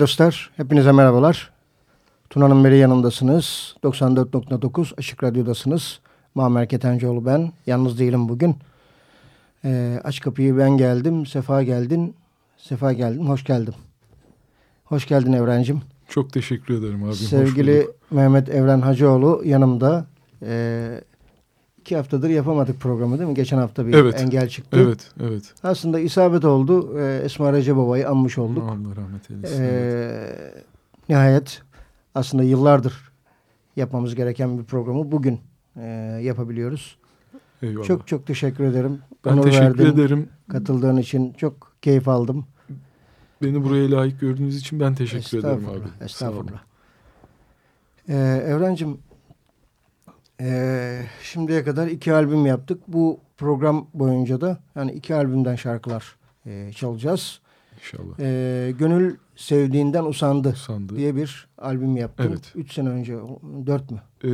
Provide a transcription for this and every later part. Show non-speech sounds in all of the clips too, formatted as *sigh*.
dostlar, hepinize merhabalar. Tuna'nın beri yanındasınız. 94.9 Açık Radyo'dasınız. Muammer Ketencoğlu ben. Yalnız değilim bugün. Ee, aç kapıyı ben geldim. Sefa geldin. Sefa geldin. Hoş geldin. Hoş geldin Evrencim. Çok teşekkür ederim abim. Sevgili Mehmet Evren Hacıoğlu yanımda. Ee, iki haftadır yapamadık programı değil mi? Geçen hafta bir evet. engel çıktı. Evet, evet. Aslında isabet oldu. Ee, Esma Recep Baba'yı anmış olduk. Allah rahmet eylesin. Ee, evet. Nihayet aslında yıllardır yapmamız gereken bir programı bugün e, yapabiliyoruz. Eyvallah. Çok çok teşekkür ederim. Ben Onur teşekkür verdin. ederim. Katıldığın için çok keyif aldım. Beni buraya layık gördüğünüz için ben teşekkür ederim abi. Estağfurullah. Estağfurullah. Ee, Evrencim e, şimdiye kadar iki albüm yaptık. Bu program boyunca da yani iki albümden şarkılar e, çalacağız. İnşallah. E, Gönül Sevdiğinden Usandı Sandı. diye bir albüm yaptım. Evet. Üç sene önce, dört mü? Ee,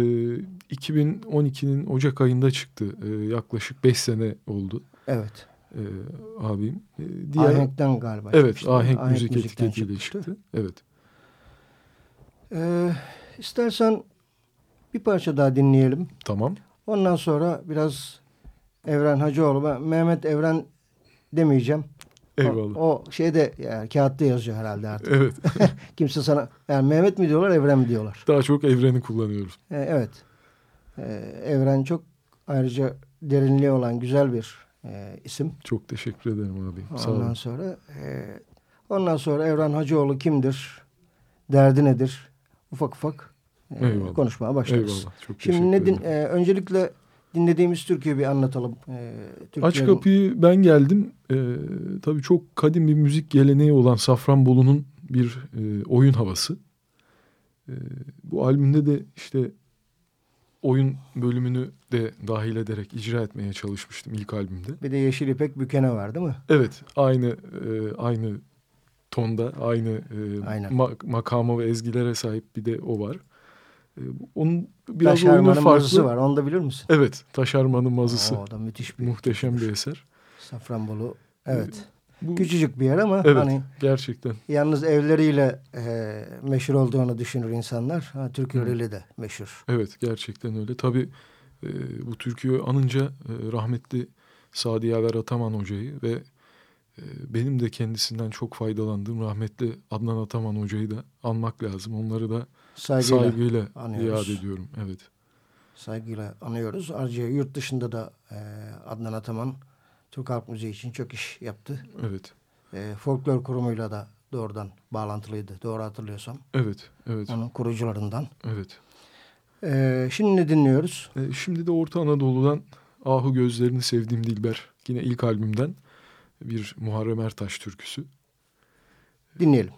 2012'nin Ocak ayında çıktı. Ee, yaklaşık 5 sene oldu. Evet. Ee, abim. Ee, diğer... Ahenk'ten galiba. Evet, çıkmıştı. Ahenk, Ahenk Müzik etiketiyle çıkmıştı. çıktı. Evet. Ee, istersen bir parça daha dinleyelim. Tamam. Ondan sonra biraz Evren Hacıoğlu, ben Mehmet Evren demeyeceğim. O, Eyvallah. o şeyde yani kağıtta yazıyor herhalde artık. Evet. *laughs* Kimse sana yani Mehmet mi diyorlar, Evren mi diyorlar? Daha çok evreni kullanıyoruz. Ee, evet. Ee, Evren çok ayrıca derinliği olan güzel bir e, isim. Çok teşekkür ederim abi. Sağ Ondan olun. sonra e, ondan sonra Evren Hacıoğlu kimdir? Derdi nedir? Ufak ufak Eyvallah. konuşmaya başlarız. Eyvallah. Çok Şimdi ne din, e, öncelikle dinlediğimiz türküyü bir anlatalım. E, Aç kapıyı ben geldim. Ee, tabii çok kadim bir müzik geleneği olan Safranbolu'nun bir e, oyun havası. Ee, bu albümde de işte oyun bölümünü de dahil ederek icra etmeye çalışmıştım ilk albümde. Bir de Yeşil İpek Bükene var değil mi? Evet, aynı e, aynı tonda, aynı e, ma- makama ve ezgilere sahip bir de o var. E, onun biraz Taş oyunu Harman'ın farklı. mazısı var. Onu da bilir misin? Evet, Taş Harman'ın mazısı. Aa, o da müthiş bir Muhteşem bir eser. Safranbolu. Evet. Bu, Küçücük bir yer ama evet, hani gerçekten. yalnız evleriyle e, meşhur olduğunu düşünür insanlar. Ha, türküleriyle de meşhur. Evet gerçekten öyle. Tabii e, bu türküyü anınca e, rahmetli Sadi Yaver Ataman hocayı ve e, benim de kendisinden çok faydalandığım rahmetli Adnan Ataman hocayı da anmak lazım. Onları da Saygıyla, saygıyla anıyoruz. yad ediyorum. Evet. saygıyla anıyoruz. Ayrıca yurt dışında da e, Adnan Ataman Türk Halk Müziği için çok iş yaptı. Evet. E, folklor kurumuyla da doğrudan bağlantılıydı. Doğru hatırlıyorsam. Evet. Evet. Onun kurucularından. Evet. E, şimdi ne dinliyoruz? E, şimdi de Orta Anadolu'dan Ahu Gözlerini Sevdiğim Dilber. Yine ilk albümden bir Muharrem Ertaş türküsü. Dinleyelim.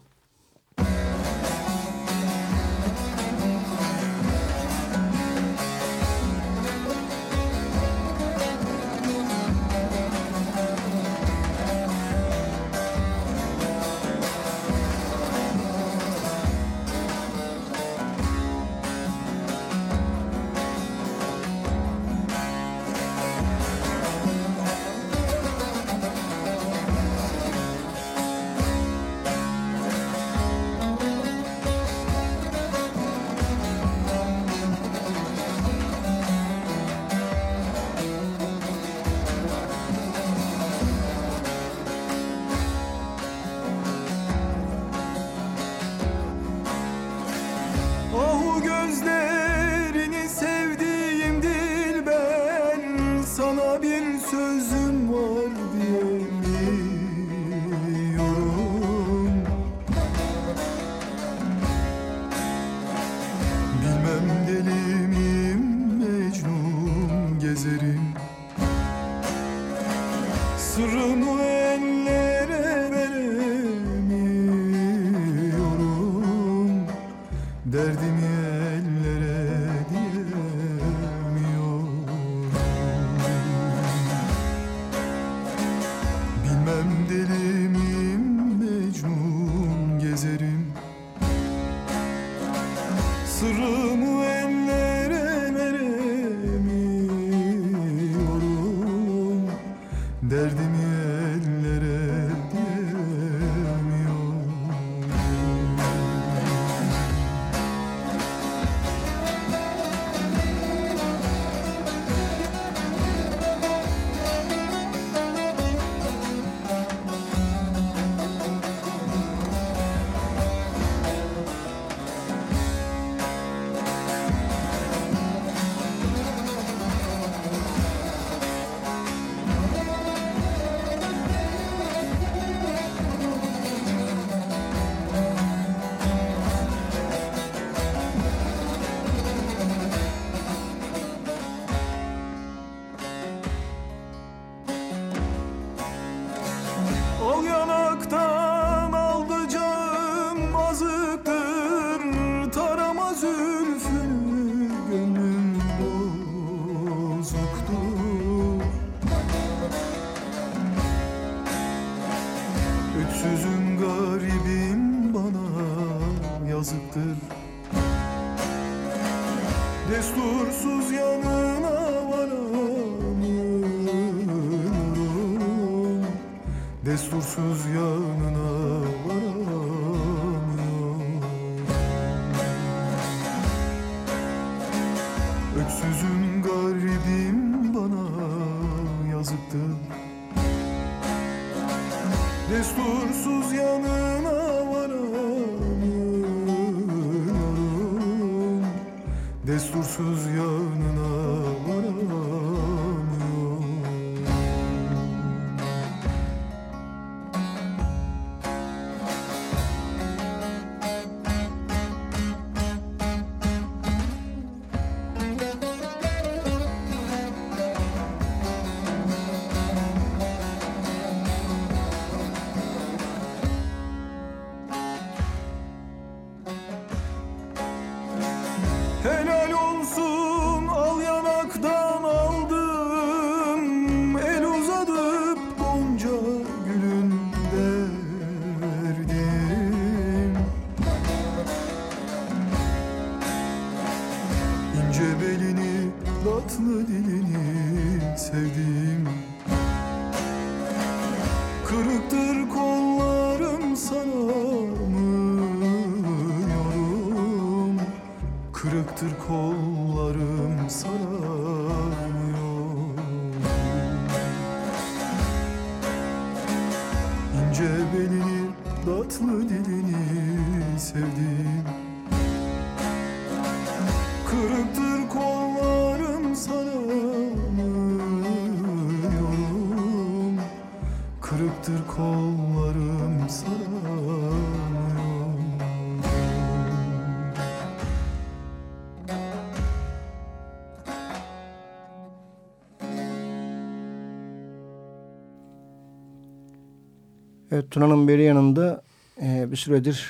Evet Tuna'nın beri yanında e, bir süredir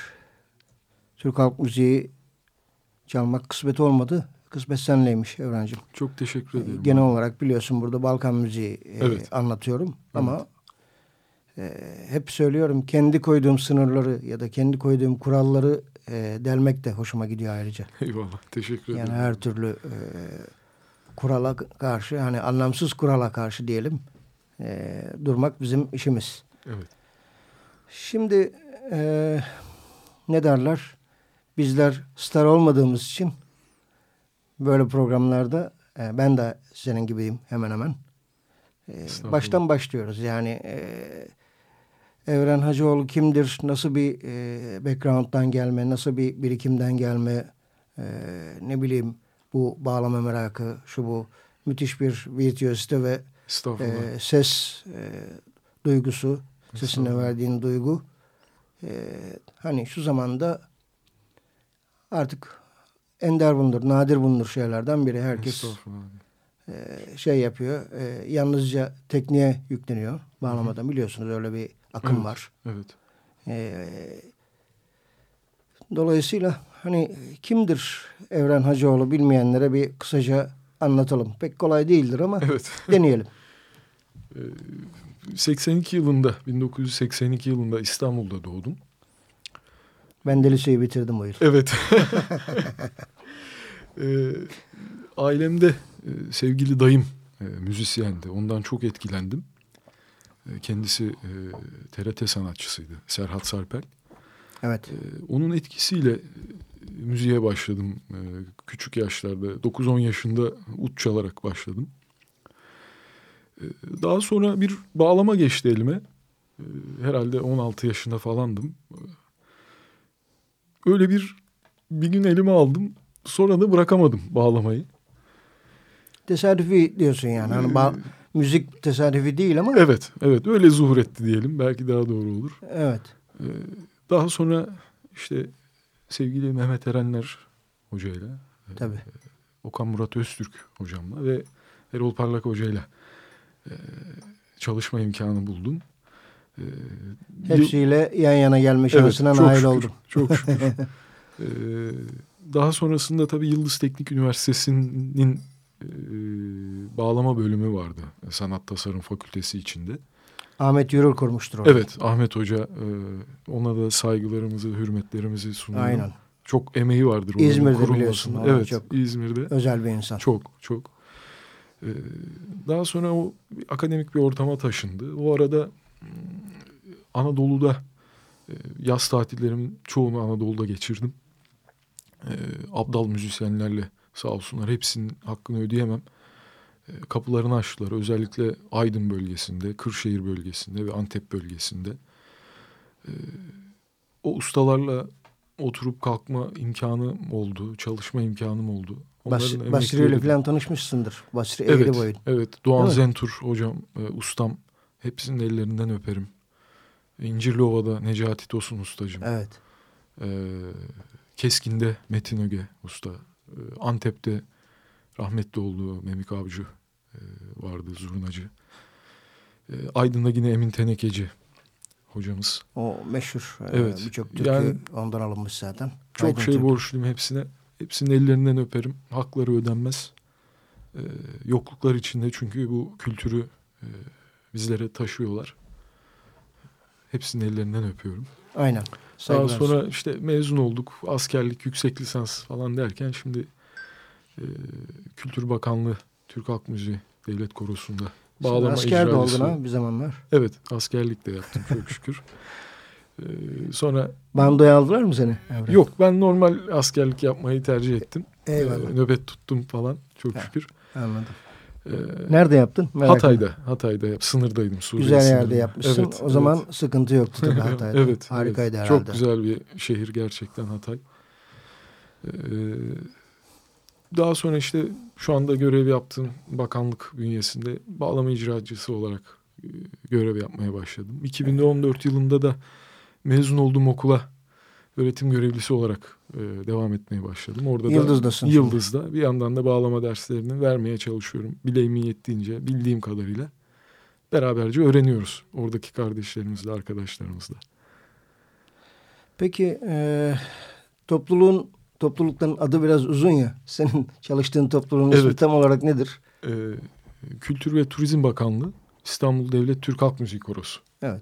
Türk halk müziği çalmak kısmet olmadı. Kısmet senleymiş Evrencim. Çok teşekkür ederim. Genel olarak biliyorsun burada Balkan müziği e, Evet. anlatıyorum. Ama e, hep söylüyorum kendi koyduğum sınırları ya da kendi koyduğum kuralları e, delmek de hoşuma gidiyor ayrıca. Eyvallah. Teşekkür Yani ederim. her türlü e, kurala karşı hani anlamsız kurala karşı diyelim e, durmak bizim işimiz. Evet. Şimdi e, ne derler? Bizler star olmadığımız için böyle programlarda e, ben de senin gibiyim hemen hemen. E, baştan başlıyoruz. Yani e, Evren Hacıoğlu kimdir? Nasıl bir e, background'dan gelme? Nasıl bir birikimden gelme? E, ne bileyim bu bağlama merakı, şu bu müthiş bir virtüözite ve e, ses e, duygusu, sesine verdiğin duygu. E, hani şu zamanda artık ender bulunur, nadir bulunur şeylerden biri. Herkes e, şey yapıyor, e, yalnızca tekniğe yükleniyor. Bağlamadan biliyorsunuz öyle bir akım Evet. var. Evet. E, dolayısıyla hani kimdir Evren Hacıoğlu bilmeyenlere bir kısaca anlatalım. Pek kolay değildir ama Evet. deneyelim. *laughs* 82 yılında, 1982 yılında İstanbul'da doğdum. Ben de liseyi bitirdim o yıl. Evet. *laughs* Ee, ailemde e, sevgili dayım e, müzisyendi. Ondan çok etkilendim. E, kendisi e, TRT sanatçısıydı. Serhat Sarpel. Evet. E, onun etkisiyle e, müziğe başladım. E, küçük yaşlarda 9-10 yaşında ut çalarak başladım. E, daha sonra bir bağlama geçti elime. E, herhalde 16 yaşında falandım. Öyle bir bir gün elime aldım. Sonra da bırakamadım bağlamayı. Tesadüfi diyorsun yani. Hani ba- müzik tesadüfi değil ama Evet, evet öyle zuhur etti diyelim. Belki daha doğru olur. evet. Ee, daha sonra işte sevgili Mehmet Erenler hocayla, Tabii. Okan Murat Öztürk hocamla ve Erol Parlak hocayla e, çalışma imkanı buldum. Ee, Hepsiyle yan yana gelme Evet, şansına çok nail şükür, oldum. Çok *laughs* şükür. Ee, daha sonrasında tabii Yıldız Teknik Üniversitesi'nin e, bağlama bölümü vardı. Sanat Tasarım Fakültesi içinde. Ahmet Yürür kurmuştur onu. Evet Ahmet Hoca e, ona da saygılarımızı, hürmetlerimizi sunuyorum. Aynen. çok emeği vardır. onun İzmir'de biliyorsun, Evet çok İzmir'de. Özel bir insan. Çok çok. Ee, daha sonra o akademik bir ortama taşındı. O arada mm, Anadolu'da e, yaz tatillerimin çoğunu Anadolu'da geçirdim. Ee, abdal müzisyenlerle sağ olsunlar hepsinin hakkını ödeyemem. Ee, kapılarını açtılar. Özellikle Aydın bölgesinde, Kırşehir bölgesinde ve Antep bölgesinde. O ustalarla oturup kalkma imkanım oldu. Çalışma imkanım oldu. Onların Basri ile falan tanışmışsındır. Basri Evet, Eğri boyun. evet. Doğan Değil mi? Zentur hocam, e, ustam. Hepsinin ellerinden öperim. İncirliova'da Necati Tosun ustacım. Evet. Ee, Keskin'de Metin Öge usta. Ee, Antep'te rahmetli olduğu Memik Avcı e, vardı, zurnacı. Ee, Aydın'da yine Emin Tenekeci hocamız. O meşhur. e, Evet, Birçok türkü yani- ondan alınmış zaten. Çok Aydın şey Türkü. borçluyum hepsine. Hepsinin ellerinden öperim. Hakları ödenmez. Ee, yokluklar içinde çünkü bu kültürü e, bizlere taşıyorlar. Hepsinin ellerinden öpüyorum. Aynen. Daha sonra işte mezun olduk. Askerlik, yüksek lisans falan derken şimdi e, Kültür Bakanlığı Türk Halk Müziği Devlet Korosu'nda bağlama asker de oldun ha bir zamanlar. Evet askerlik de yaptım çok şükür. *laughs* Ee, sonra Bandoya aldılar mı seni? Emre? yok ben normal askerlik yapmayı tercih ettim. Eyvallah. Ee, nöbet tuttum falan çok Ha. şükür. Anladım. Ee, Nerede yaptın? Merak ettim. Hatay'da, Hatay'da yap, sınırdaydım. Suriye Güzel yerde sınırında. yapmışsın. Evet, o zaman evet. sıkıntı yoktu tabii *laughs* Hatay'da. evet. Harikaydı evet. herhalde. Çok güzel bir şehir gerçekten Hatay. Ee, daha sonra işte şu anda görev yaptığım bakanlık bünyesinde bağlama icracısı olarak e, görev yapmaya başladım. 2014 yılında da mezun olduğum okula öğretim görevlisi olarak e, devam etmeye başladım. Orada Yıldız'dasın da şimdi. Yıldız'da bir yandan da bağlama derslerini vermeye çalışıyorum. Bileğimin yettiğince, bildiğim kadarıyla beraberce öğreniyoruz. Oradaki kardeşlerimizle, arkadaşlarımızla. Peki e, topluluğun toplulukların adı biraz uzun ya. Senin *laughs* çalıştığın topluluğun ismi Evet. tam olarak nedir? Ee, Kültür ve Turizm Bakanlığı, İstanbul Devlet Türk Halk Müziği Korosu. Evet.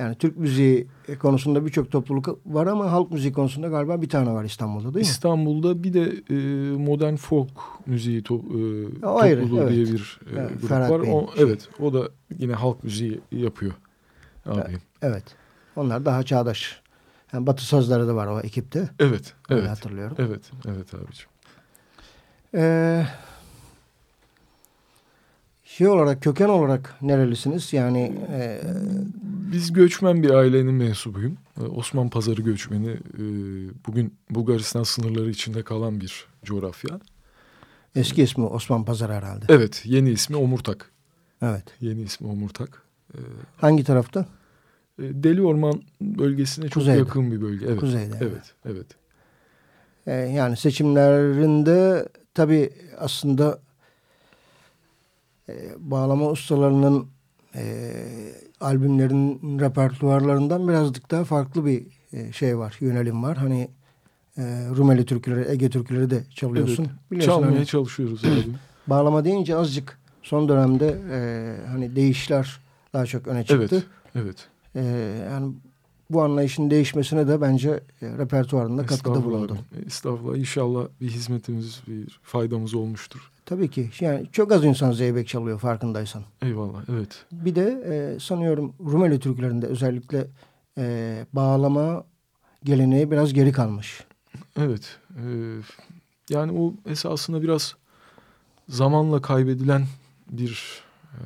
Yani Türk müziği konusunda birçok topluluk var ama halk müziği konusunda galiba bir tane var İstanbul'da değil mi? İstanbul'da bir de e, modern folk müziği to, e, O ayrı, topluluğu evet. diye bir e, Evet, grup Ferhat var. Bey'in O, şey. evet, o da yine halk müziği yapıyor. Abi. Evet. Onlar daha çağdaş. Yani Batı sazları da var o ekipte. Evet, Öyle evet. hatırlıyorum. Evet, evet abicim. Ee, şey olarak köken olarak nerelisiniz? Yani e, Biz göçmen bir ailenin mensubuyum. Ee, Osman Pazarı göçmeni. e, Bugün Bulgaristan sınırları içinde kalan bir coğrafya. eski ismi Osman Pazar herhalde. Evet, yeni ismi Omurtak. Evet. Yeni ismi Omurtak. Ee, Hangi tarafta? e, Deli Orman bölgesine çok Kuzeyde. yakın bir bölge. Evet, Kuzeyde. evet, evet. Ee, yani seçimlerinde tabii aslında e, bağlama ustalarının e, albümlerin repertuarlarından birazcık daha farklı bir e, şey var, yönelim var. Hani e, Rumeli türküleri, Ege türküleri de çalıyorsun. Evet, Biliyorsun Çalmaya hani çalışıyoruz *clears throat* bağlama deyince azıcık son dönemde e, hani değişler daha çok öne çıktı. evet, evet. E, yani bu anlayışın değişmesine de bence e, repertuarında katkıda bulundu. Estağfurullah. İnşallah bir hizmetimiz, bir faydamız olmuştur. Tabii ki. Yani çok az insan zeybek çalıyor farkındaysan. Eyvallah, evet. Bir de e, sanıyorum Rumeli türkülerinde özellikle e, bağlama geleneği biraz geri kalmış. Evet. e, yani o esasında biraz zamanla kaybedilen bir e,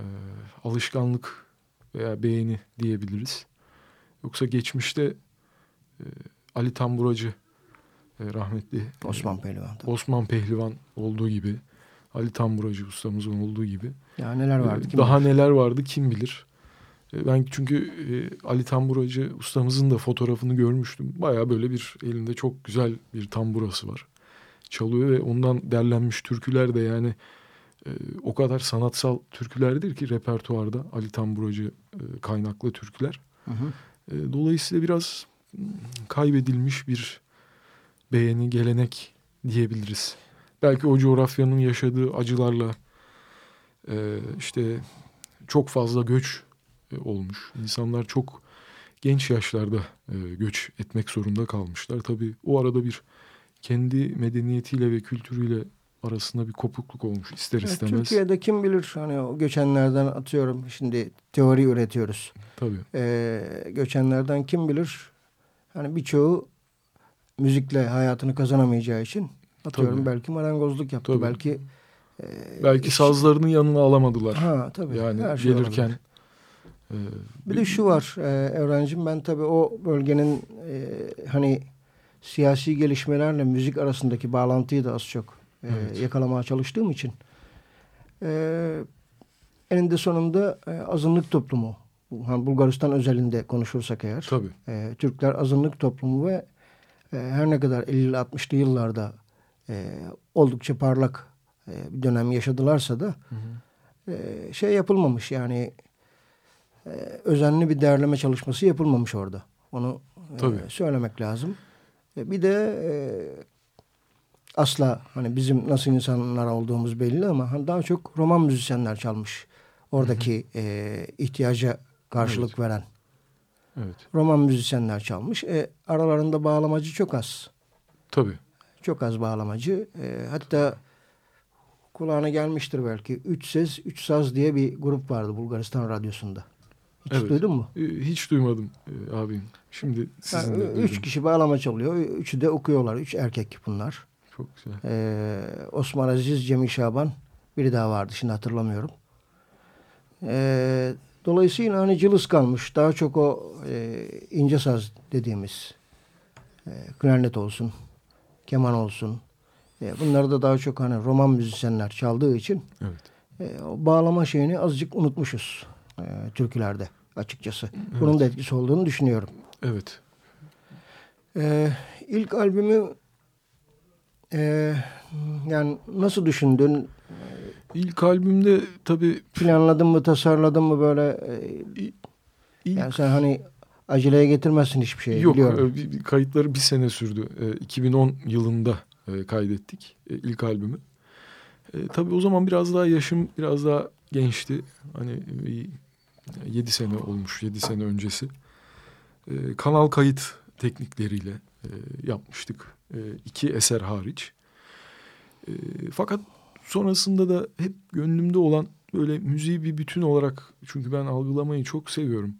alışkanlık veya beğeni diyebiliriz. Yoksa geçmişte e, Ali Tamburacı e, rahmetli e, Osman Pehlivan. tabii. Osman Pehlivan olduğu gibi Ali Tamburacı ustamızın olduğu gibi Ya neler vardı ee, kim Daha bilir? neler vardı kim bilir. Ee, Ben çünkü e, Ali Tamburacı ustamızın da fotoğrafını görmüştüm. Baya böyle bir elinde çok güzel bir tamburası var. Çalıyor ve ondan derlenmiş türküler de yani e, o kadar sanatsal türkülerdir ki repertuarda Ali Tamburacı e, kaynaklı türküler. Hı hı. Dolayısıyla biraz mm, kaybedilmiş bir beğeni, gelenek diyebiliriz. Belki o coğrafyanın yaşadığı acılarla e, işte çok fazla göç e, olmuş. İnsanlar çok genç yaşlarda e, göç etmek zorunda kalmışlar. Tabii o arada bir kendi medeniyetiyle ve kültürüyle arasında bir kopukluk olmuş ister istemez. Türkiye'de kim bilir hani o göçenlerden atıyorum şimdi teori üretiyoruz. Tabii. Ee, göçenlerden kim bilir hani birçoğu müzikle hayatını kazanamayacağı için atıyorum Tabii. belki marangozluk yaptı. Tabii. Belki e, Belki iş- sazlarının yanına alamadılar. Ha tabii. yani her şey gelirken olabilir. e, Bir de şu var e, Evrencim ben tabii o bölgenin e, hani siyasi gelişmelerle müzik arasındaki bağlantıyı da az çok e, Evet. yakalamaya çalıştığım için e, eninde sonunda e, azınlık toplumu hani Bulgaristan özelinde konuşursak eğer tabii. e, Türkler azınlık toplumu ve e, her ne kadar 50'li 60'lı yıllarda e, oldukça parlak e, bir dönem yaşadılarsa da e, şey yapılmamış yani e, özenli bir değerleme çalışması yapılmamış orada. Onu e, söylemek lazım. E, bir de e, asla hani bizim nasıl insanlar olduğumuz belli ama hani daha çok roman müzisyenler çalmış. Oradaki e, ihtiyaca karşılık veren Evet. roman müzisyenler çalmış. E, aralarında bağlamacı çok az. Tabii. Çok az bağlamacı. E, hatta kulağına gelmiştir belki. Üç Ses, Üç Saz diye bir grup vardı Bulgaristan Radyosu'nda. Hiç Evet. duydun mu? E, hiç duymadım e, abim. Şimdi sizin Yani de üç kişi bağlama çalıyor. Üçü de okuyorlar. Üç erkek bunlar. Çok güzel. E, Osman Aziz, Cemil Şaban. Biri daha vardı şimdi hatırlamıyorum. E, dolayısıyla hani cılız kalmış. Daha çok o e, ince saz dediğimiz e, klarnet olsun, keman olsun. E, bunları da daha çok hani roman müzisyenler çaldığı için Evet. e, o bağlama şeyini azıcık unutmuşuz e, türkülerde açıkçası. Bunun da etkisi olduğunu düşünüyorum. Evet. E, ilk albümü e, yani nasıl düşündün? İlk albümde tabii Planladın mı, tasarladın mı böyle? E, ilk yani sen hani aceleye getirmezsin hiçbir şeyi Yok biliyorum. e, bir- bir kayıtları bir sene sürdü. E, 2010 yılında e, kaydettik e, ilk albümü. E, tabii o zaman biraz daha yaşım biraz daha gençti. Hani 7 sene olmuş 7 sene öncesi. E, kanal kayıt teknikleriyle e, yapmıştık. E, iki eser hariç. E, fakat sonrasında da hep gönlümde olan böyle müziği bir bütün olarak çünkü ben algılamayı çok seviyorum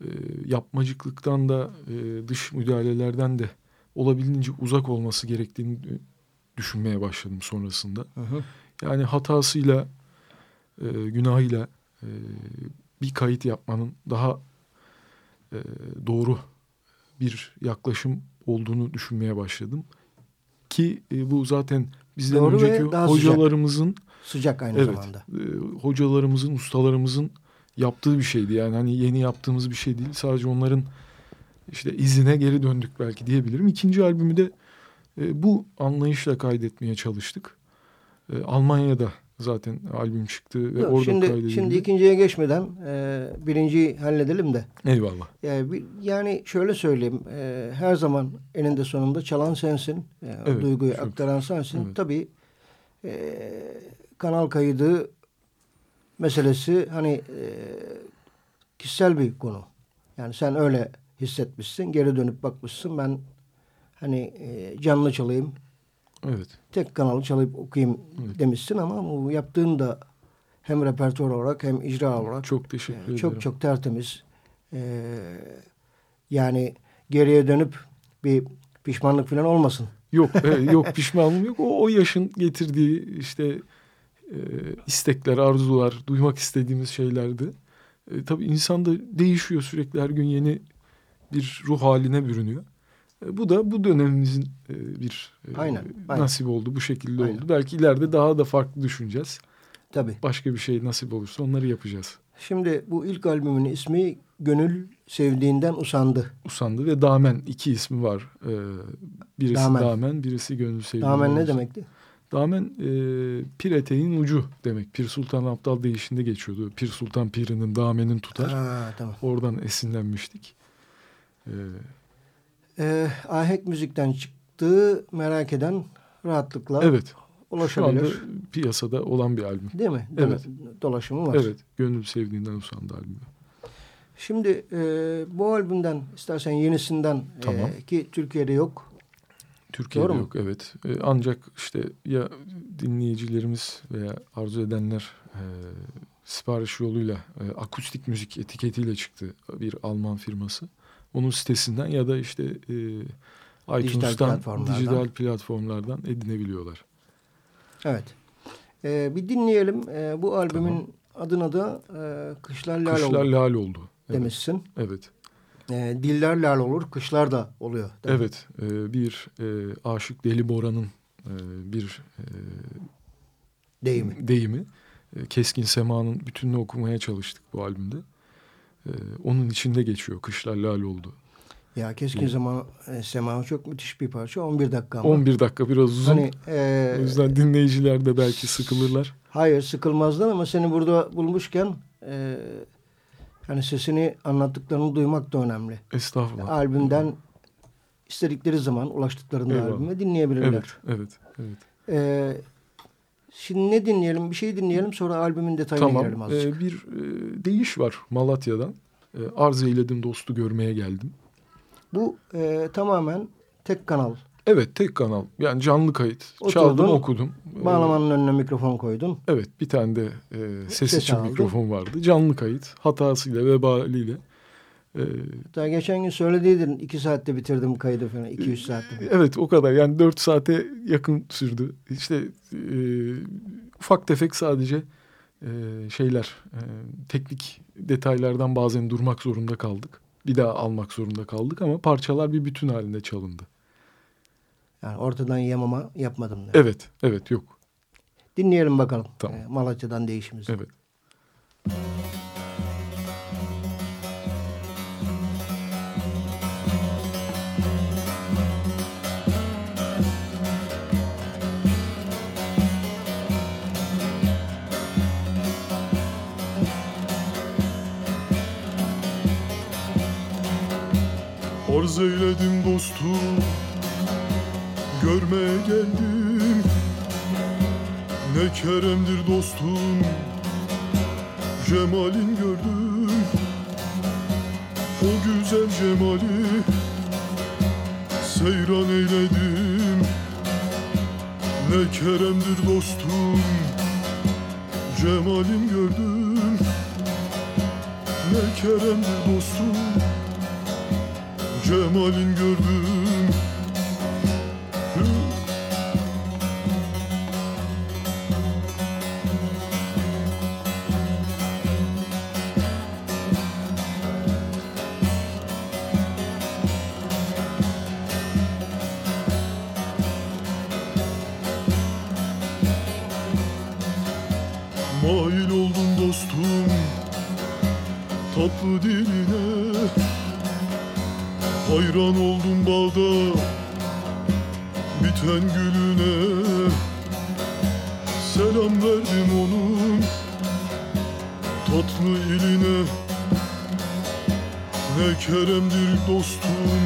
e, yapmacıklıktan da e, dış müdahalelerden de olabildiğince uzak olması gerektiğini düşünmeye başladım sonrasında. Hı hı. Yani hatasıyla, e, günahıyla e, bir kayıt yapmanın daha e, doğru bir yaklaşım olduğunu düşünmeye başladım. Ki e, bu zaten bizden Doğru önceki daha sıcak. hocalarımızın Sıcak aynı Evet. zamanda. e, hocalarımızın, ustalarımızın yaptığı bir şeydi. Yani hani yeni yaptığımız bir şey değil. Sadece onların işte izine geri döndük belki diyebilirim. İkinci albümü de e, bu anlayışla kaydetmeye çalıştık. E, Almanya'da zaten albüm çıktı ve Yok, orada şimdi, kaydedildi. şimdi ikinciye geçmeden e, birinciyi halledelim de. Eyvallah. Yani, bir- yani şöyle söyleyeyim. e, her zaman eninde sonunda çalan sensin. e, Evet, duyguyu çok- aktaran sensin. evet. Tabii e, kanal kaydı meselesi hani e, kişisel bir konu. Yani sen öyle hissetmişsin. Geri dönüp bakmışsın. Ben hani e, canlı çalayım. Evet. tek kanalı çalıp okuyayım Evet. demişsin ama bu yaptığın da hem repertuar olarak hem icra olarak Çok teşekkür e, ederim. çok çok tertemiz. E, yani geriye dönüp bir pişmanlık falan olmasın. Yok, e, yok *laughs* pişmanlığım yok. O, o yaşın getirdiği işte e, istekler, arzular, duymak istediğimiz şeylerdi. E, tabii insan da değişiyor sürekli her gün yeni bir ruh haline bürünüyor. E, bu da bu dönemimizin e, bir e, Aynen, aynen. nasip oldu. Bu şekilde Aynen. oldu. Belki ileride daha da farklı düşüneceğiz. Tabii. Başka bir şey nasip olursa onları yapacağız. Şimdi bu ilk albümün ismi Gönül Sevdiğinden Usandı. Usandı ve Damen iki ismi var. E, birisi Damen. Damen, birisi Gönül Sevdiğinden Damen ne demekti? Damen e, pir eteğin ucu demek. Pir Sultan Abdal değişinde geçiyordu. Pir Sultan pirinin damenin tutar. Ha, tamam. Oradan esinlenmiştik. E, E, ahenk müzikten çıktığı merak eden rahatlıkla evet. Şu ulaşabilir. anda piyasada olan bir albüm. Değil mi? Evet. Dolaşımı var. Evet. Gönül sevdiğinden usandı albümü. Şimdi e, bu albümden istersen yenisinden Tamam. e, ki Türkiye'de yok. Türkiye'de Doğru mu? yok evet. E, ancak işte ya dinleyicilerimiz veya arzu edenler e, sipariş yoluyla e, akustik müzik etiketiyle çıktı bir Alman firması. Onun sitesinden ya da işte e, iTunes'tan platformlardan. dijital platformlardan edinebiliyorlar. Evet. Ee, bir dinleyelim. Ee, bu albümün adına da e, Kışlar Lal Kışlar olur lal oldu. Evet. demişsin. Evet. Ee, diller lal olur, kışlar da oluyor. Evet. e, bir e, Aşık Deli Bora'nın e, bir e, Deyimi. deyimi. E, Keskin Sema'nın bütününü okumaya çalıştık bu albümde. E, onun içinde geçiyor. Kışlar lal oldu. Ya keskin zaman e, Sema çok müthiş bir parça. 11 dakika ama. 11 dakika biraz uzun. Hani, e, o yüzden dinleyiciler de belki sıkılırlar. Hayır sıkılmazlar ama seni burada bulmuşken e, hani sesini anlattıklarını duymak da önemli. Estağfurullah. Albümden istedikleri zaman ulaştıklarında Eyvallah. albüme dinleyebilirler. Evet, evet, evet. E, şimdi ne dinleyelim? Bir şey dinleyelim sonra albümün detayına girelim Tamam. azıcık. e, bir e, deyiş var Malatya'dan. E, arz eyledim dostu görmeye geldim. Bu e, tamamen tek kanal. Evet tek kanal. Yani canlı kayıt. Oturdun, Çaldım okudum. E, Bağlamanın önüne mikrofon koydun. Evet bir tane de e, ses, Ses için aldın. mikrofon vardı. Canlı kayıt hatasıyla vebaliyle. E, Daha geçen gün söylediydin iki saatte bitirdim kaydı falan. iki üç saatte. evet o kadar yani dört saate yakın sürdü. İşte e, ufak tefek sadece e, şeyler e, teknik detaylardan bazen durmak zorunda kaldık. Bir daha almak zorunda kaldık ama parçalar bir bütün halinde çalındı. Yani ortadan yamama yapmadım. da. Evet evet yok. Dinleyelim bakalım. Tamam. E, Malatya'dan değişimiz. Evet. Arz eyledim dostum Görmeye geldim. Ne keremdir dostum. Cemalin gördüm. O güzel cemali Seyran eyledim. Ne keremdir dostum. Cemalin gördüm. Ne keremdir dostum. Cemalin gördüm Diline Hayran oldum bağda Biten gülüne. Selam verdim onun Tatlı iline Ne keremdir dostum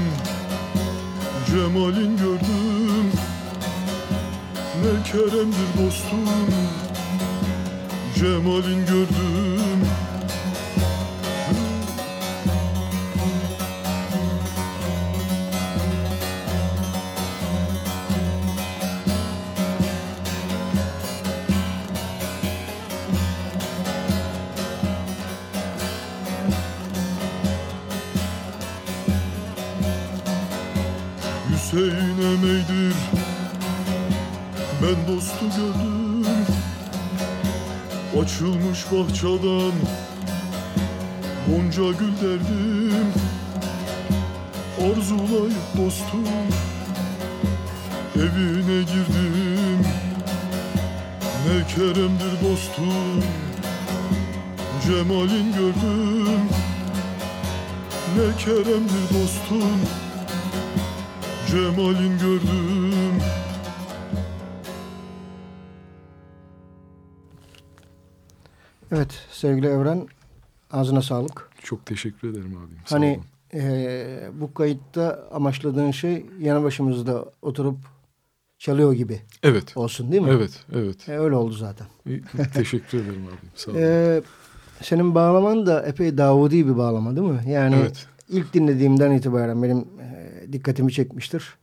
Cemalin gördüm. Ne keremdir dostum Cemalin gördüm Bahçadan Gonca gül derdim Arzulayıp dostum. Evine girdim Ne keremdir dostum. Cemalin gördüm Ne keremdir dostum. Cemalin sevgili Evren ağzına sağlık. Çok teşekkür ederim abim. Sağ Hani e, bu kayıtta amaçladığın şey yanı başımızda oturup çalıyor gibi Evet. olsun değil mi? Evet, evet. E, öyle oldu zaten. İyi, *laughs* teşekkür ederim abim. Sağ olun. E, senin bağlaman da epey Davudi bir bağlama değil mi? Yani Evet. ilk dinlediğimden itibaren benim e, dikkatimi çekmiştir.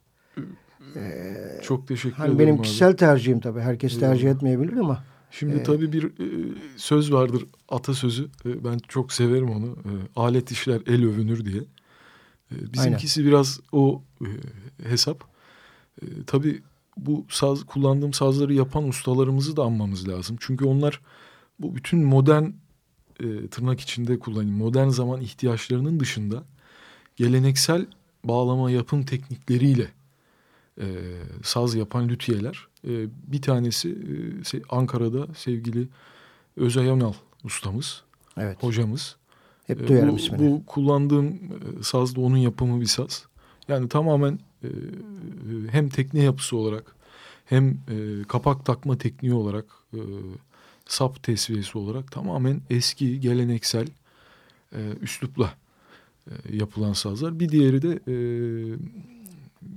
Çok teşekkür Hani ederim benim abi. kişisel tercihim tabii. Herkes tercih etmeyebilir ama Şimdi tabii bir e, söz vardır atasözü. E, ben çok severim onu. E, alet işler el övünür diye. E, bizimkisi biraz o e, hesap. E, tabii bu saz kullandığım sazları yapan ustalarımızı da anmamız lazım. Çünkü onlar bu bütün modern e, tırnak içinde kullanayım modern zaman ihtiyaçlarının dışında geleneksel bağlama yapım teknikleriyle e, saz yapan lüthiyeler. E, bir tanesi e, Ankara'da sevgili Özay Önal ustamız, evet. hocamız. Hep E, duyarım bu, ismini. bu kullandığım e, saz da onun yapımı bir saz. Yani tamamen e, e, hem tekne yapısı olarak hem e, kapak takma tekniği olarak e, sap tesviyesi olarak tamamen eski geleneksel e, üslupla e, yapılan sazlar. Bir diğeri de e,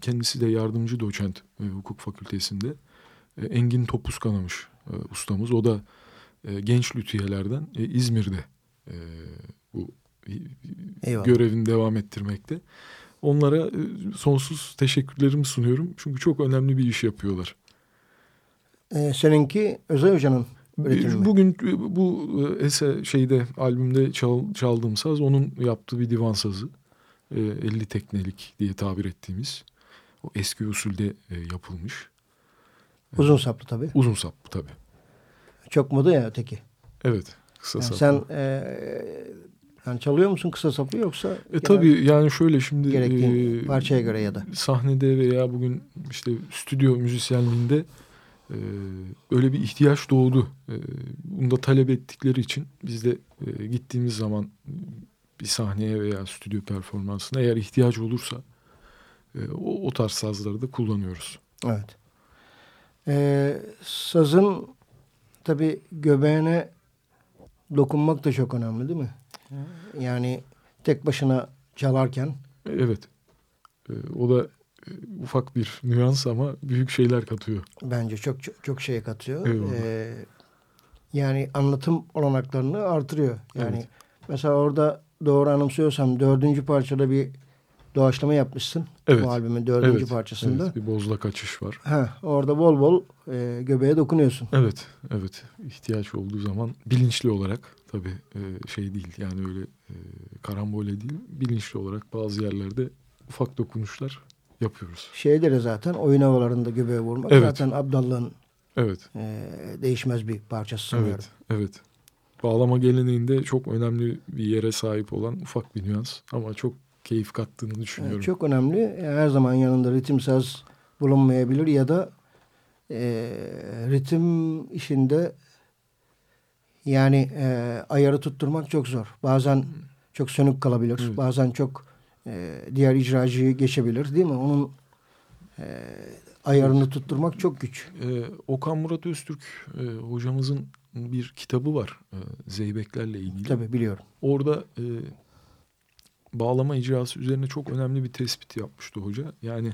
kendisi de yardımcı doçent e, hukuk fakültesinde Engin Topuz Kanamış e, ustamız. O da e, genç lüthiyelerden e, İzmir'de e, bu Eyvallah. görevini devam ettirmekte. Onlara e, sonsuz teşekkürlerimi sunuyorum. Çünkü çok önemli bir iş yapıyorlar. Ee, seninki Özay Hoca'nın üretimi? Bugün e, bu e, ese şeyde albümde çal, çaldığım saz onun yaptığı bir divan sazı. E, 50 teknelik diye tabir ettiğimiz. O eski usulde e, yapılmış. Uzun saplı tabii. Uzun saplı tabii. Çok moda ya öteki. Evet. Kısa Yani saplı. sen e, yani çalıyor musun kısa saplı yoksa? E tabii yani şöyle şimdi e, parçaya göre ya da. sahnede veya bugün işte stüdyo müzisyenliğinde e, öyle bir ihtiyaç doğdu. E, bunu da talep ettikleri için biz de e, gittiğimiz zaman bir sahneye veya stüdyo performansına eğer ihtiyaç olursa e, o, o tarz sazları da kullanıyoruz. Evet. Ee, sazın tabii göbeğine dokunmak da çok önemli değil mi? Yani tek başına çalarken Evet. E, o da e, ufak bir nüans ama büyük şeyler katıyor. bence çok çok, çok şey katıyor. Eyvallah. Ee, yani anlatım olanaklarını artırıyor. Yani Evet. mesela orada doğru anımsıyorsam dördüncü parçada bir doğaçlama yapmışsın. Evet. Bu albümün dördüncü Evet, parçasında. Evet, bir bozla kaçış var. Ha, orada bol bol e, göbeğe dokunuyorsun. Evet, evet. İhtiyaç olduğu zaman bilinçli olarak tabii e, şey değil yani öyle e, karambole değil. Bilinçli olarak bazı yerlerde ufak dokunuşlar yapıyoruz. Şeyde de zaten oyun havalarında göbeğe vurmak Evet. zaten Abdallah'ın Evet, e, değişmez bir parçası sanıyorum. evet, evet. Bağlama geleneğinde çok önemli bir yere sahip olan ufak bir nüans ama çok keyif kattığını düşünüyorum. Evet, çok önemli. Her zaman yanında ritim saz bulunmayabilir ya da e, ritim işinde yani e, ayarı tutturmak çok zor. Bazen çok sönük kalabilir. Evet. Bazen çok e, diğer icracıyı geçebilir değil mi? Onun e, ayarını tutturmak çok güç. Ee, Okan Murat Öztürk e, hocamızın bir kitabı var e, zeybeklerle ilgili. Tabii biliyorum. Orada e, bağlama icrası üzerine çok önemli bir tespit yapmıştı hoca. Yani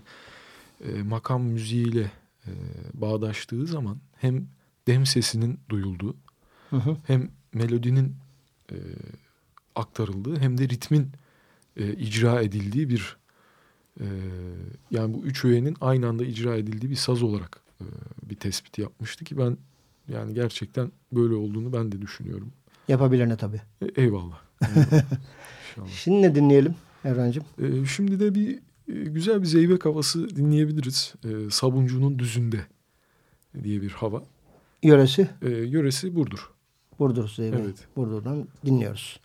e, makam müziğiyle e, bağdaştığı zaman hem dem sesinin duyulduğu Hı hı. hem melodinin e, aktarıldığı hem de ritmin e, icra edildiği bir e, yani bu üç öğenin aynı anda icra edildiği bir saz olarak e, bir tespit yapmıştı ki ben yani gerçekten böyle olduğunu ben de düşünüyorum. Yapabilene tabii. E, eyvallah. Şimdi ne dinleyelim Erhan'cığım? E, şimdi de bir e, güzel bir zeybek havası dinleyebiliriz. E, Sabuncunun düzünde diye bir hava. Yöresi E, yöresi Burdur. Burdur Zeybe. Evet. Burdur'dan dinliyoruz.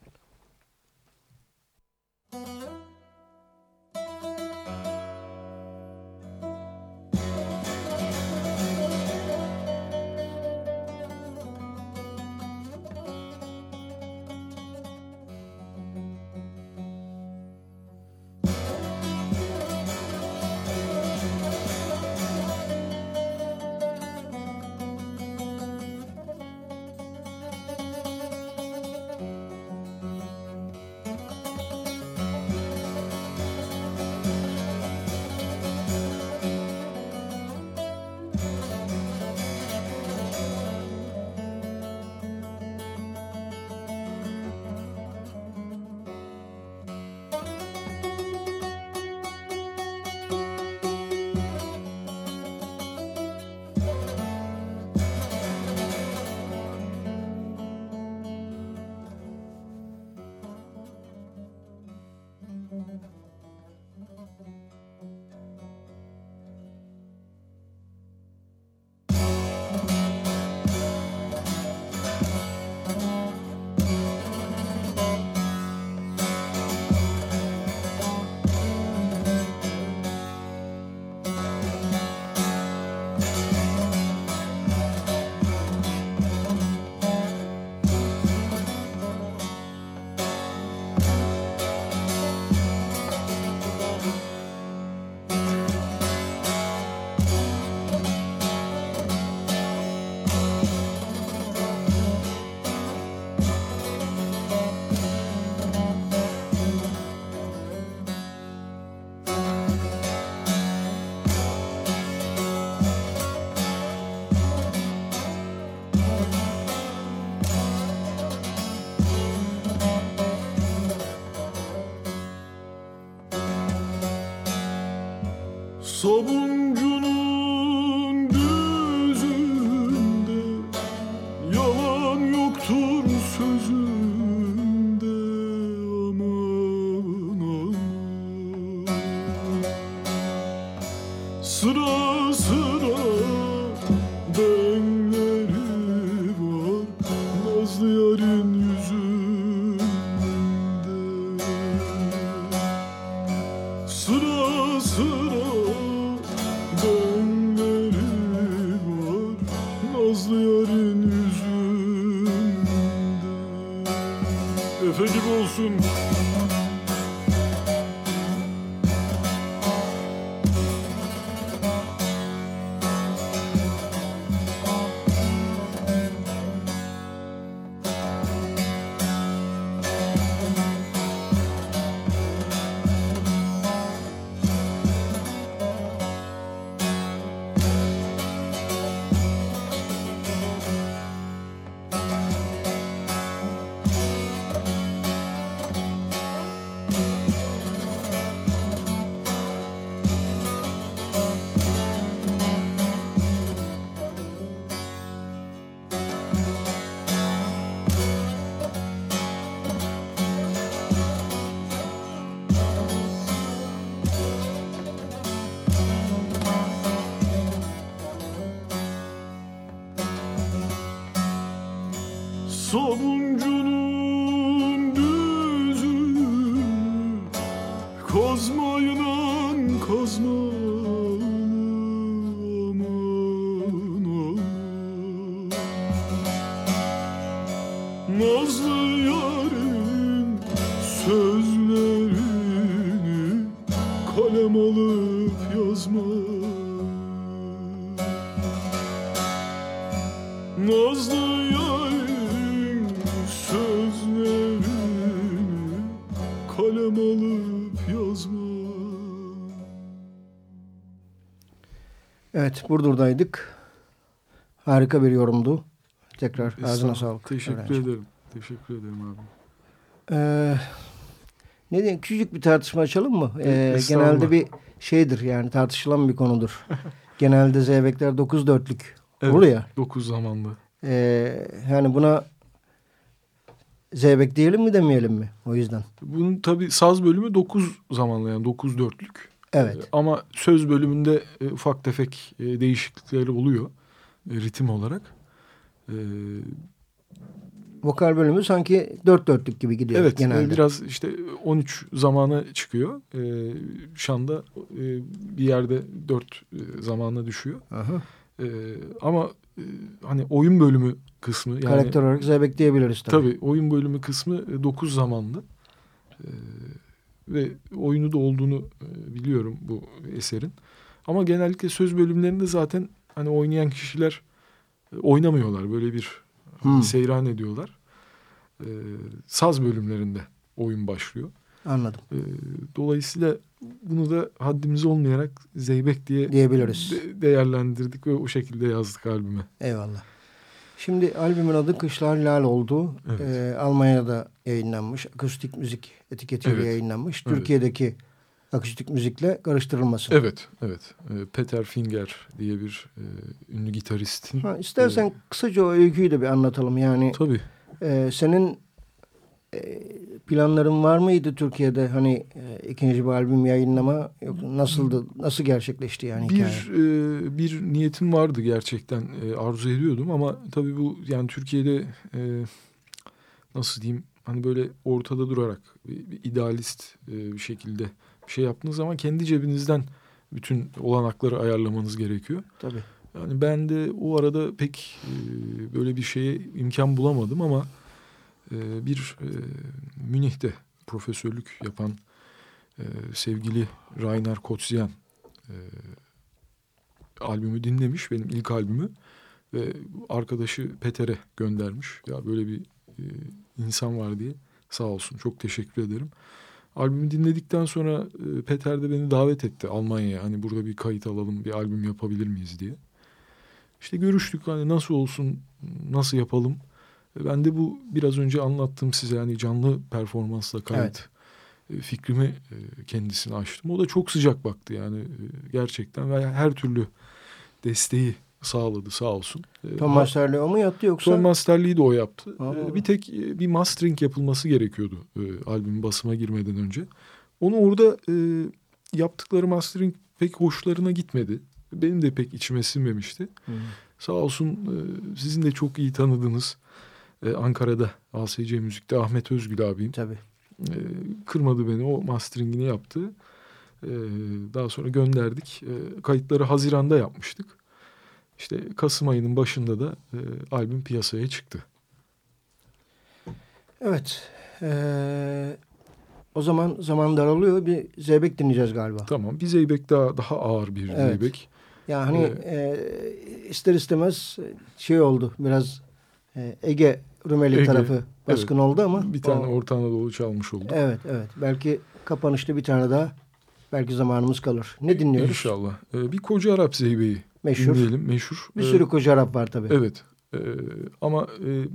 Sabuncunun Gibi olsun Evet Burdur'daydık. Harika bir yorumdu. Tekrar ağzına sağlık. Teşekkür öğrenci. ederim. Teşekkür ederim abi. Ee, ne diyeyim küçücük bir tartışma açalım mı? Ee, genelde bir şeydir yani tartışılan bir konudur. *laughs* genelde zeybekler 9 dörtlük Evet, olur ya. Dokuz zamanlı. Ee, yani buna zeybek diyelim mi demeyelim mi? O yüzden. Bunun tabii saz bölümü dokuz zamanlı yani dokuz dörtlük. Evet. Ee, Ama söz bölümünde e, ufak tefek e, değişiklikleri oluyor e, ritim olarak. Ee, Vokal bölümü sanki dört dörtlük gibi gidiyor evet genelde. e, biraz işte 13 zamana çıkıyor. Ee, şanda bir yerde dört zamana düşüyor. Aha. Ama hani oyun bölümü kısmı yani Karakter olarak zeybek diyebiliriz tabii. tabii oyun bölümü kısmı 9 zamanlı. Ve oyunu da olduğunu e, biliyorum bu eserin. Ama genellikle söz bölümlerinde zaten hani oynayan kişiler e, oynamıyorlar. Böyle bir Hmm. seyran ediyorlar. Ee, saz bölümlerinde oyun başlıyor. Anladım. Ee, dolayısıyla bunu da haddimiz olmayarak Zeybek diye Diyebiliriz. de- değerlendirdik ve o şekilde yazdık albüme. Eyvallah. Şimdi albümün adı Kışlar Lal oldu. Evet. Ee, Almanya'da yayınlanmış. Akustik müzik etiketiyle Evet. yayınlanmış. Evet. Türkiye'deki akustik müzikle karıştırılmasın. Evet, evet. Ee, Peter Finger diye bir e, ünlü gitaristin. Ha, istersen Evet. kısaca o öyküyü de bir anlatalım. Yani Tabii. e, senin e, planların var mıydı Türkiye'de hani e, ikinci bir albüm yayınlama? Yok, nasıldı? Nasıl gerçekleşti yani hikaye? Bir e, bir niyetim vardı gerçekten e, arzu ediyordum ama tabii bu yani Türkiye'de e, nasıl diyeyim hani böyle ortada durarak bir, bir idealist e, bir şekilde bir şey yaptığınız zaman kendi cebinizden bütün olanakları ayarlamanız gerekiyor. Tabii. Yani ben de o arada pek e, böyle bir şeye imkan bulamadım ama e, bir e, Münih'te profesörlük yapan e, sevgili Rainer Kotzyan e, albümü dinlemiş benim ilk albümü ve arkadaşı Peter'e göndermiş. Ya böyle bir insan var diye sağ olsun çok teşekkür ederim. Albümü dinledikten sonra Peter de beni davet etti Almanya'ya. Hani burada bir kayıt alalım, bir albüm yapabilir miyiz diye. İşte görüştük hani nasıl olsun, nasıl yapalım. Ben de bu biraz önce anlattığım size hani canlı performansla kayıt e, fikrimi e, kendisine açtım. O da çok sıcak baktı yani e, gerçekten ve her türlü desteği sağladı sağ olsun. Tom Masterley o mu yaptı yoksa? Tom Masterley'i de o yaptı. Aa. Bir tek bir mastering yapılması gerekiyordu albümün basıma girmeden önce. Onu orada yaptıkları mastering pek hoşlarına gitmedi. Benim de pek içime sinmemişti. Hı. Sağ olsun sizin de çok iyi tanıdığınız e, Ankara'da ASC Müzik'te Ahmet Özgül abim Tabii. e, kırmadı beni. O masteringini yaptı. E, daha sonra gönderdik. E, kayıtları Haziran'da yapmıştık. İşte Kasım ayının başında da e, albüm piyasaya çıktı. Evet. Ee, o zaman zaman daralıyor. Bir Zeybek dinleyeceğiz galiba. Tamam. Bir zeybek daha daha ağır bir Evet. zeybek. Ya hani Evet. e, ister istemez şey oldu. Biraz e, Ege Rumeli Ege, tarafı baskın oldu ama. Bir tane o- Orta Anadolu çalmış olduk. Evet evet. Belki kapanışta bir tane daha belki zamanımız kalır. Ne dinliyoruz? İnşallah. E, bir koca Arap zeybeği Meşhur. dinleyelim. Meşhur. Bir E, sürü koca Arap var tabii. Evet. Ee, ama e, e,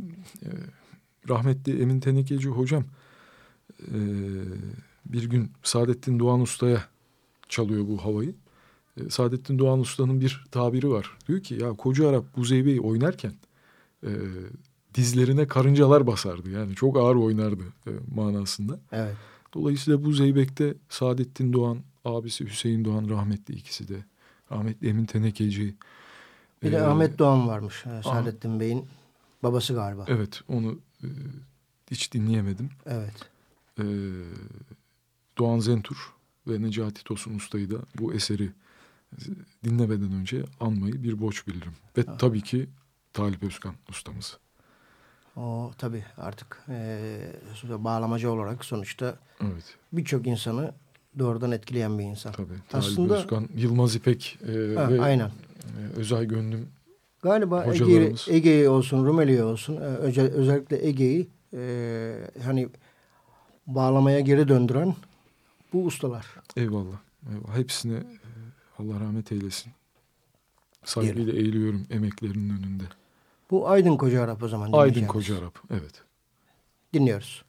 rahmetli Emin Tenekeci hocam e, bir gün Saadettin Doğan Usta'ya çalıyor bu havayı. E, Saadettin Doğan Usta'nın bir tabiri var. Diyor ki ya koca Arap bu zeybeyi oynarken e, dizlerine karıncalar basardı. Yani çok ağır oynardı e, manasında. Evet. Dolayısıyla bu zeybekte Saadettin Doğan, abisi Hüseyin Doğan rahmetli ikisi de. Rahmetli Emin Tenekeci. Bir de e, Ahmet Doğan varmış. e, Saadettin Bey'in babası galiba. Evet onu e, hiç dinleyemedim. Evet. E, Doğan Zentur ve Necati Tosun Usta'yı da bu eseri dinlemeden önce anmayı bir borç bilirim. Ve tabii ki Talip Özkan ustamızı. O tabii artık e, bağlamacı olarak sonuçta Evet birçok insanı doğrudan etkileyen bir insan. tabii. Talip Aslında- Özkan, Yılmaz İpek e, Ha, ve aynen. e, Özay Gönlüm Galiba Ege. Ege'yi olsun, Rumeli'yi olsun, e, öze- özellikle Ege'yi e, hani bağlamaya geri döndüren bu ustalar. eyvallah. eyvallah. Hepsine Allah rahmet eylesin. Saygıyla eğiliyorum emeklerinin önünde. Bu Aydın Koca Arap o zaman. Aydın. Koca Arap. Evet. Dinliyoruz.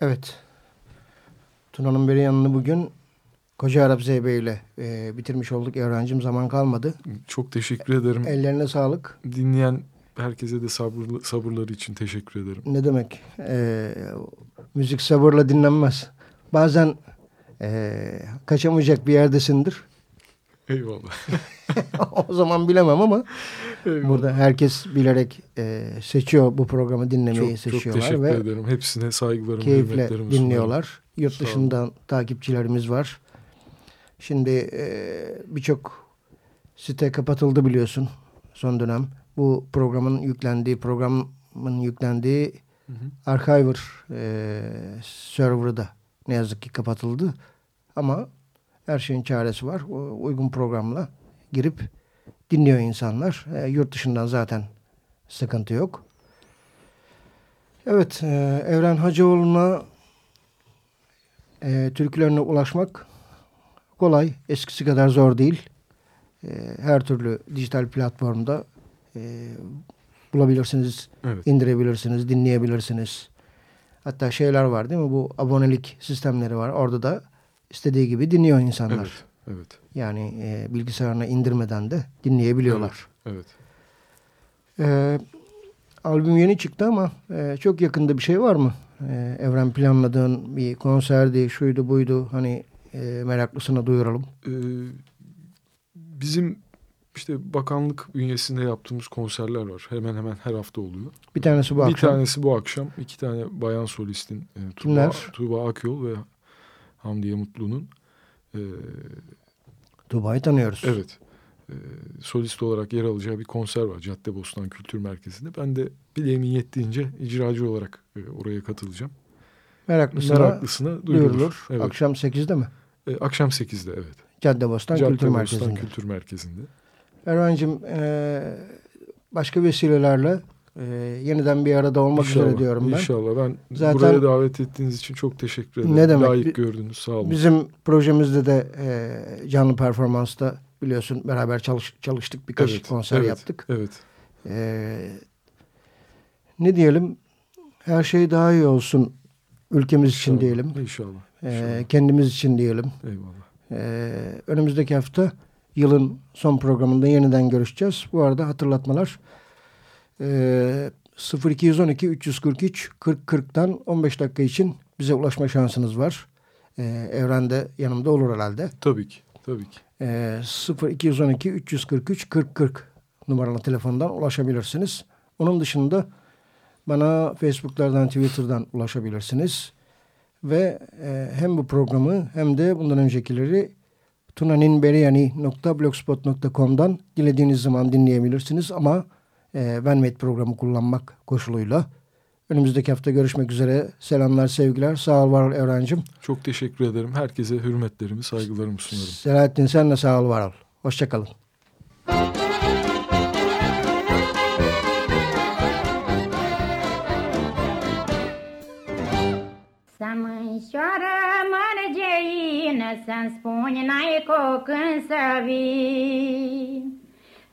Evet. Tuna'nın beri yanını bugün Koca Arap Zeybe ile e, bitirmiş olduk. Öğrencim zaman kalmadı. Çok teşekkür ederim. Ellerine sağlık. Dinleyen herkese de sabırlı, sabırları için teşekkür ederim. Ne demek? E, müzik sabırla dinlenmez. Bazen e, kaçamayacak bir yerdesindir. Eyvallah. *laughs* o zaman bilemem ama Eyvallah. burada herkes bilerek e, seçiyor bu programı dinlemeyi çok, çok seçiyorlar teşekkür ve ederim. Hepsine saygılarımı, keyifle dinliyorlar. Yurt Sağ olun. dışından takipçilerimiz var. Şimdi e, birçok site kapatıldı biliyorsun son dönem. Bu programın yüklendiği, programın yüklendiği Hı hı. Archiver e, serverı da ne yazık ki kapatıldı. Ama her şeyin çaresi var. O, uygun programla girip dinliyor insanlar. E, yurt dışından zaten sıkıntı yok. Evet, e, Evren Hacıoğlu'na e, türkülerine ulaşmak kolay. Eskisi kadar zor değil. E, her türlü dijital platformda e, bulabilirsiniz, Evet. indirebilirsiniz, dinleyebilirsiniz. Hatta şeyler var değil mi? Bu abonelik sistemleri var. Orada da istediği gibi dinliyor insanlar. Evet. Evet. Yani e, bilgisayarına indirmeden de dinleyebiliyorlar. Evet. E, albüm yeni çıktı ama e, çok yakında bir şey var mı? E, Evren planladığın bir konserdi, şuydu buydu. Hani e, meraklısına duyuralım. Ee, bizim işte bakanlık bünyesinde yaptığımız konserler var. Hemen hemen her hafta oluyor. Bir tanesi bu bir akşam. tanesi bu akşam. iki tane bayan solistin e, Tuğba? Tuğba Akyol ve Hamdiye Mutlu'nun e, Dubai'yi tanıyoruz. evet e, solist olarak yer alacağı bir konser var Caddebostan Kültür Merkezi'nde. Ben de bileğimin yettiğince icracı olarak e, oraya katılacağım. Meraklısına, Meraklısına duyurulur. duyurulur. Evet. Akşam 8'de mi? E, akşam 8'de evet. Caddebostan Kültür Caddebostan Merkezi'nde. Kültür Merkezi'nde. Ervan'cığım e, başka vesilelerle e, yeniden bir arada olmak üzere diyorum ben. İnşallah. Ben Zaten- buraya davet ettiğiniz için çok teşekkür ederim. Ne demek? Layık gördünüz. Sağ olun. Bizim projemizde de e, canlı performansta biliyorsun beraber çalış, çalıştık. Birkaç Evet, konser evet, yaptık. Evet. E, ne diyelim? Her şey daha iyi olsun ülkemiz için İnşallah, diyelim. İnşallah. E, inşallah. kendimiz için diyelim. Eyvallah. Ee, önümüzdeki hafta yılın son programında yeniden görüşeceğiz. Bu arada hatırlatmalar ee, 0212 343 40 40'tan 15 dakika için bize ulaşma şansınız var. Ee, evrende yanımda olur herhalde. Tabii ki. Tabii ki. Ee, 0212 343 40 40 numaralı telefondan ulaşabilirsiniz. Onun dışında bana Facebook'lardan, Twitter'dan ulaşabilirsiniz. Ve e, hem bu programı hem de bundan öncekileri tunaninberiyani.blogspot.com'dan dilediğiniz zaman dinleyebilirsiniz. Ama e, Venmet programı kullanmak koşuluyla. Önümüzdeki hafta görüşmek üzere. Selamlar, sevgiler. Sağ ol, var ol Evrencim. Çok teşekkür ederim. Herkese hürmetlerimi, saygılarımı sunarım. Selahattin sen de sağ ol, var ol. Hoşçakalın. Să mânșoară mărgeină, Să-mi spuni n-ai cu când să vii.